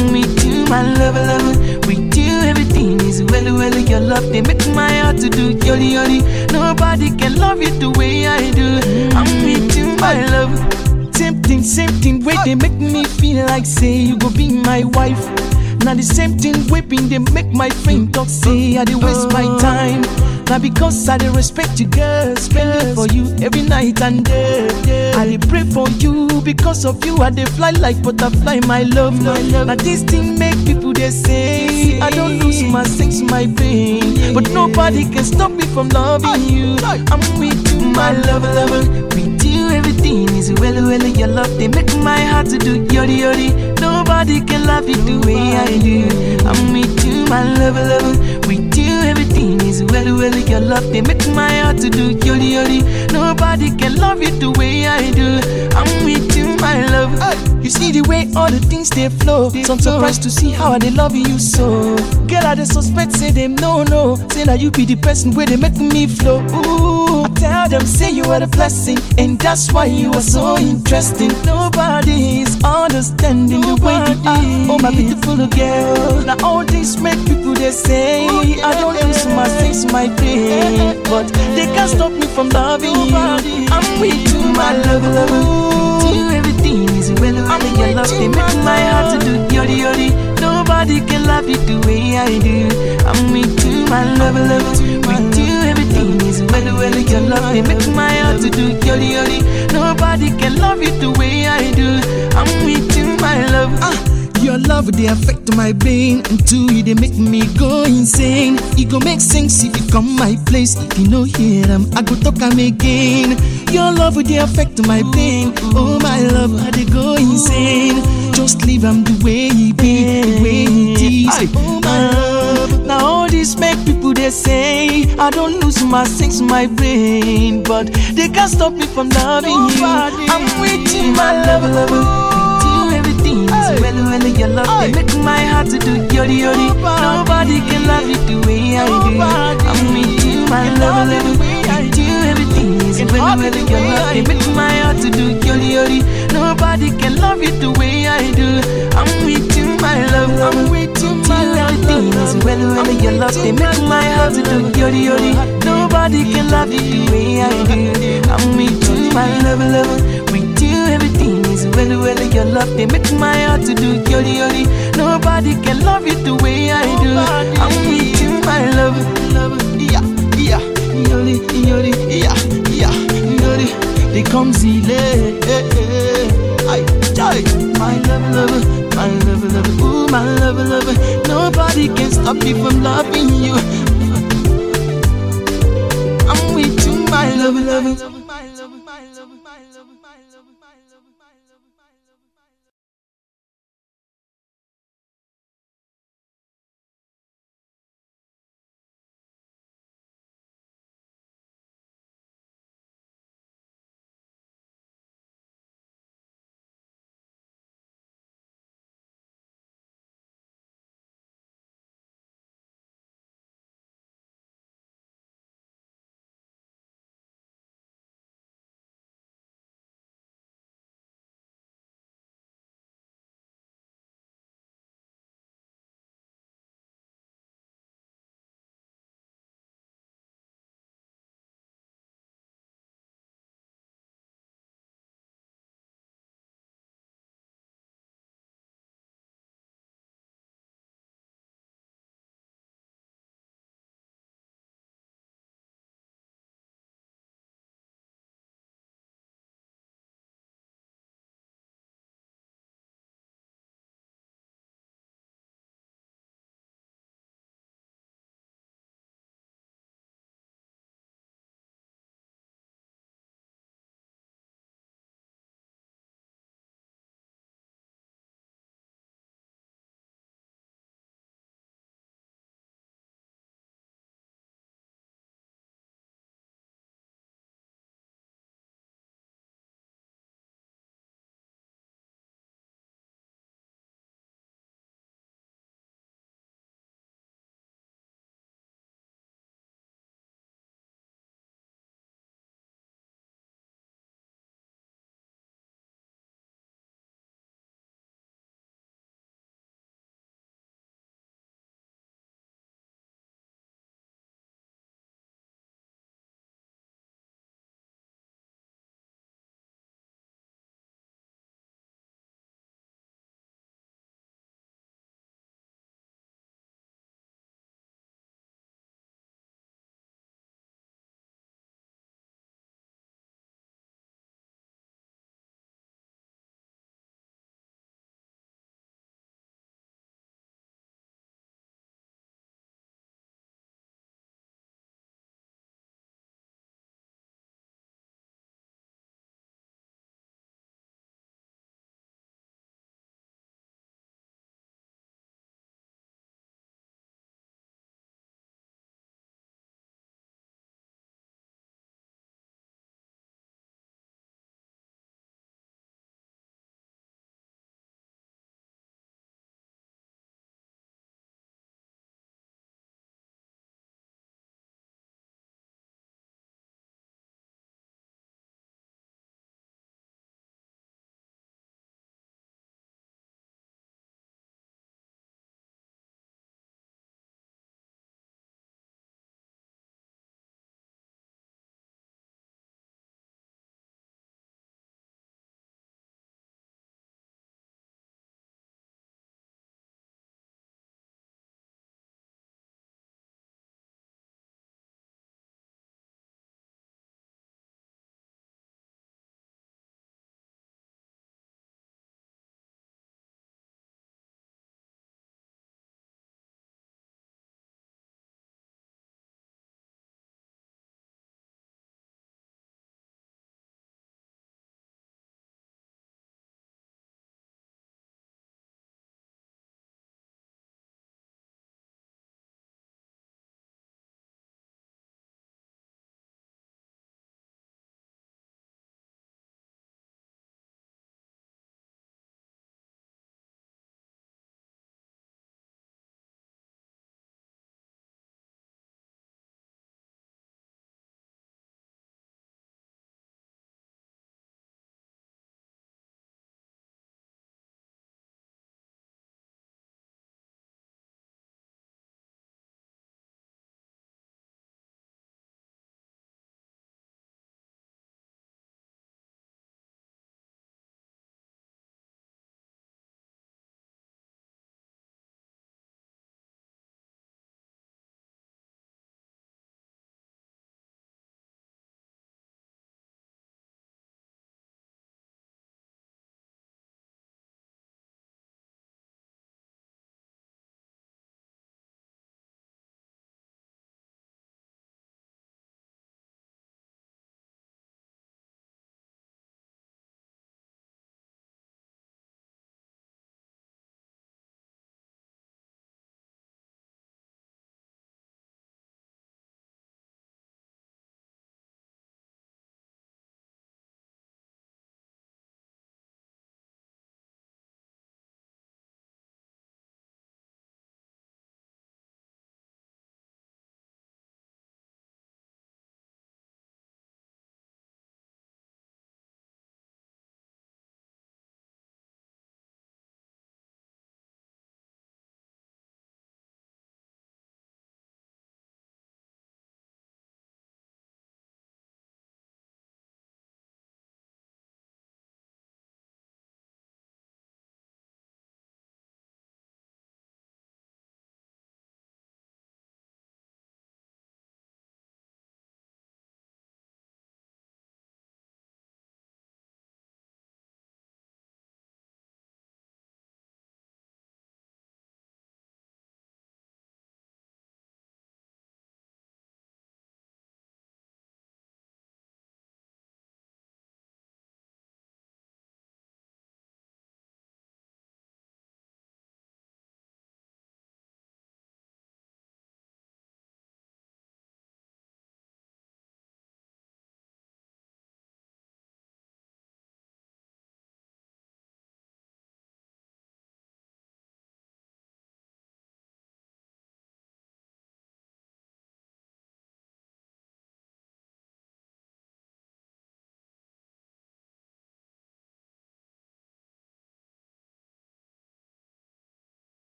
I'm with you, my love, love. With you, everything is well, well. Your love, they make my heart to do yoli yoli. Nobody can love you the way I do. I'm with you, my love. Same thing, same thing, way they make me feel like say you go be my wife. Now the same thing whipping they make my friend talk say I dey waste my time. Now because I dey respect you, girl, spend for you every night and day. I pray for you because of you. I dey fly like butterfly, my love. Now this thing make people they say I don't lose my sense, my pain, but nobody can stop me from loving you. I'm with you, my love, lover. With you, everything is well, well. Your love they make my heart to do yodi yodi. Nobody can love you the way I do. I'm with you, my love, love. With you, everything is well, well. Your love they make my heart to do yodi yodi. Nobody can love you the way I do. I'm with you, my love. You see the way all the things they flow. So I'm surprised to see how they love you so. Girl, I dey suspect say them no no. Say that you be the person where they make me flow. Ooh, Them say you are a blessing, and that's why you are so interesting. Nobody is understanding the way you are. Oh my beautiful girl. Now all this make people they say I don't lose my sense, my pain, but they can't stop me from loving you. I'm with you, my love, love. With you, everything is well, well. Your love they make my heart to do yodi yodi. Nobody can love you the way I do. I'm with you, my love, love. With you, is well, well. Your love they make my heart to do yodi yodi. Nobody can love you the way I do. I'm with you, my love. Ah. Your love they affect my brain Until you they make me go insane It go make sense if you come my place If you know hear them, I go talk am again Your love they affect my brain Oh my love, I they go insane Just leave am the way he be, the way he Now all this make people they say I don't lose my sense, my brain But they can't stop me from loving you. I'm with you, my love, love With you everything. Well, well, your love. They make my heart to do yodi yodi. Nobody. Can love you the way I do. I'm with you, my love, love. You, everything. Well, well, your love. Make my heart to do yodi yodi. Nobody can love you the way I do. I'm with you, my love. I'm with you, my love. Everything is well, well, your love they make my heart to do yodi yodi. Nobody can love you the way I do. I'm you, my love, love. With you, everything is well, well, your love they make my heart to do yodi yodi. Nobody can love you the way I do. I'm with you, my love, love, yeah, yeah, yodi, yodi, yeah, yeah, yodi. They come zile, eh, eh, I joy, my love, love, my love, love, ooh, my love, love. Nobody can stop me from loving you. I'm with you, my love, love.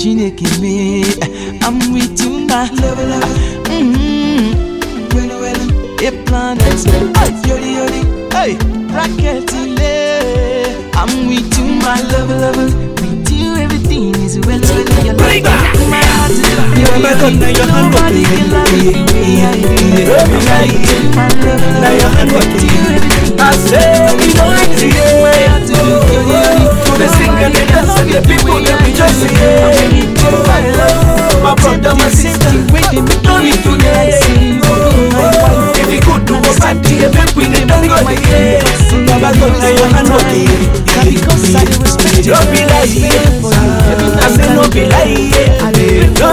Chineke. I'm with you, my love, love. Well, mm-hmm. well, a plan is yodi yodi. Hey, bracket I'm with you, my love, love. With you, everything is well, well. Your love, my heart is yodi yodi. Nobody can love you I do. I'm you, my love, love. Now your hand With you, everything I say we know it's heart oh, oh, oh, is yodi yodi. The sing and the dance and the people they. My brother, my sister, don't need to dance. If you could do a party, we your hand working. Don't be like I say no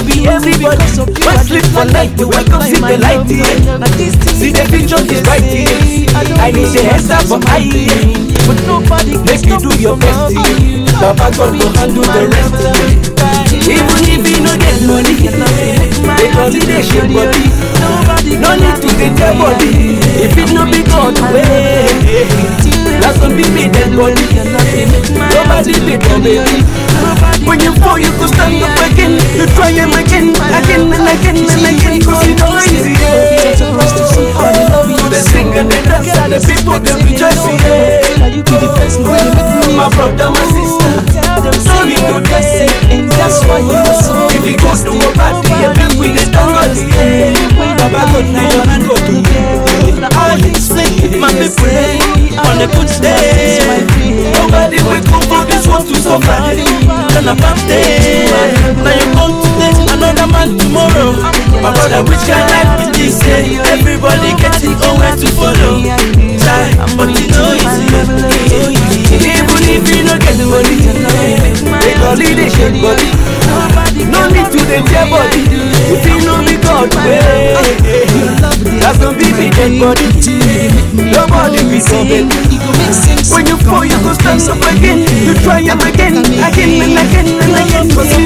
be everybody. For night, we wake up the light. See the picture is right. I need the hairstyle for eye. But nobody Make you do your best here. Baba God will handle the rest. Even if you no get money, they consider shake body. No need to get your body. If it no be God way, that's gonna be me dead body. Nobody be your baby. When you fall, you go stand up again. You try him again, again and again and again. Cause you know it's easy. The sing and the dance and the people they rejoice. You be the best way to make me My brother, my sister. Tell them Don't say need you're to the best And that's why you are so If you go to a party, you make we the stand on the air. Baba God, now your hand go to All way, my people, on a good day. Nobody wake up for one to suffer. Then a bad day. Now you come today, another man tomorrow. My brother, which kind life is this? eh? Everybody getting somewhere to follow. Try, but you know it's easy. Even if you don't get money, they call it a shake body. No need to dey tear body. If you know me God way, that's gonna be dead body. Nobody be so. When you fall, you go stand up again. You try them again, again and again and again. Cause you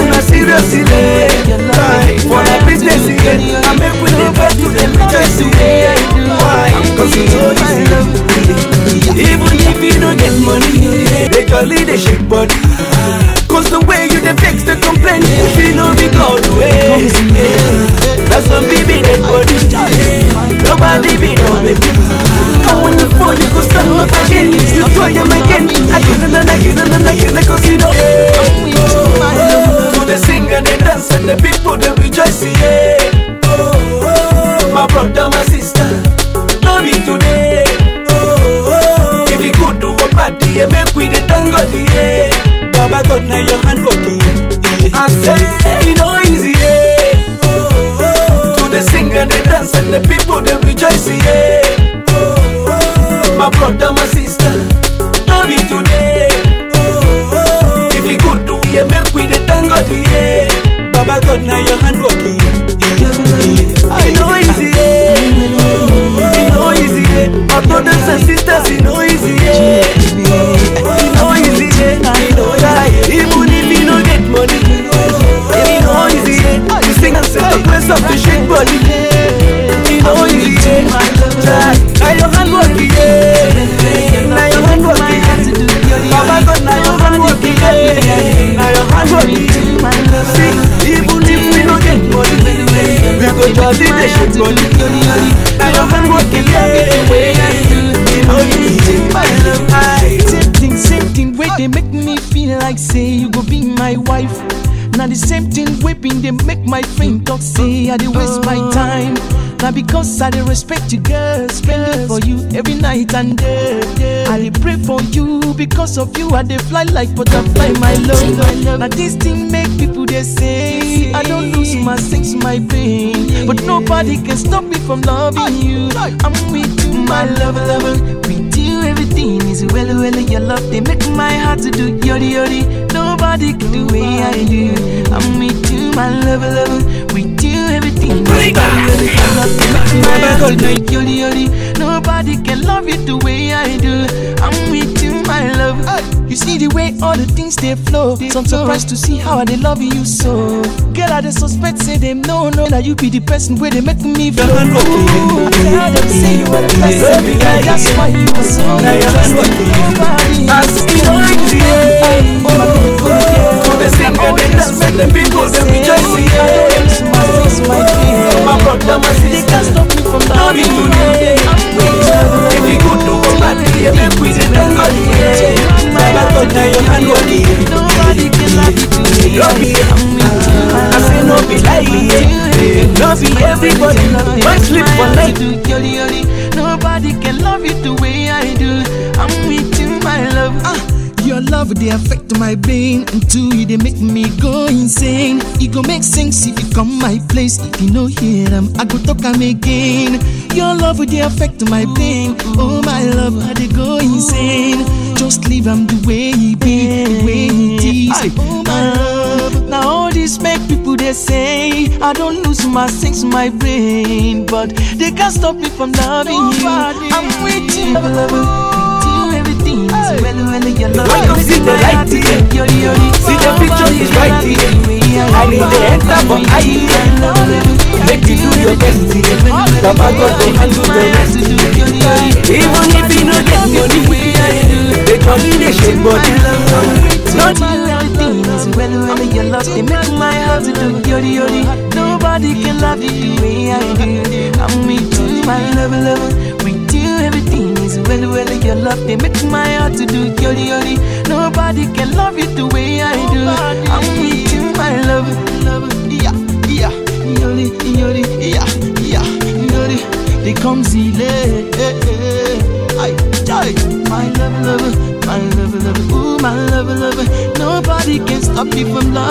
una make una seriously Right For the business again I make we dey go to the rejoice away Why? Cause you know this Even if you don't get money They jolly they shake body Cause the way you dey vex the complain If you know be God way That's some baby dead body Nobody be no baby And when you fall you go stand up again You try them again Again and again and again Cause you know I'm with you, my love. To the sing and the dance and the people they rejoice yeah. Oh, oh, My brother, my sister No be today. Oh, oh, If you go to a party make we the tango yeah. Baba God now your hand working I say the yeah Baba God now your hand working eh? eh? eh? I know easy yeah It no easy yeah My brothers and sisters it no easy yeah It no easy yeah It no die Even if you no get money It no easy yeah You sing and set the place up to shake body We go the shake body hand working yeah It no easy Aye. Same thing, same thing, way they make me feel like say you go be my wife. Now the same thing whipping they make my friend talk say I dey waste my time. Now because I dey respect you, girl, spend it for you every night and day. I dey pray for you because of you. I dey fly like butterfly, my love. Now this thing make people they say I don't lose my sense, my pain, but nobody can stop me from loving you. I'm with you, my love, lover. With you, everything is well, well. Your love they make my heart to do yori yori. Nobody can do way I do. I'm with you, my love, lover. With you, everything is well, well. Your love they make my do yori yori. Nobody can love you the way I do. I'm with you, my love. You see the way all the things they flow. So I'm surprised to see how they love you so. Girl, I dey suspect say them no no that you be the person where they make me flow. Your hand up, Ooh, tell them say you are the best. Like That's why you are so Now your hand up, Nobody As else you can like do it, it. oh, oh, they sing and they dance oh, and the people they rejoice, yeah. My brother, my They can't sister, stop me from love loving you you. If you good to go back, yeah, make we say thank God, yeah. My brother, your hand up, yeah. Nobody can love you today. Love you. I'm with I say no be lie, yeah. No be everybody, might sleep for night. Nobody can love you the way I do. I'm with you, my love. Ah, your love they affect my brain until you they make me go insane. It go make sense if you come my place. If you know hear them, I go talk am again. Your love they affect my brain. Oh my love, I they go insane. Just leave am the way he be, the way he is. Oh my love. Now all this make people they say I don't lose my sense, my brain, but they can't stop me from loving you. I'm with you, with you, well, well, your love. When you see the light here, see the picture is right here. I need the enter for eye. Make you do your best here. Baba God will handle the rest. Even if you no get money, they call me the shake body. Not everything is well, well, your love. They make my heart to do yori yori. Nobody can love you the way I do. I'm with you, my love, love. With you, everything well, well, your love. They make my heart to do yori yori. Nobody can love you the way I do. I'm with you, my love, love. Yeah, yeah, yori, yori, yeah, yeah, yori. They come eh. I die. My love, love, my love, love, ooh, my love, love. Nobody can stop me from love.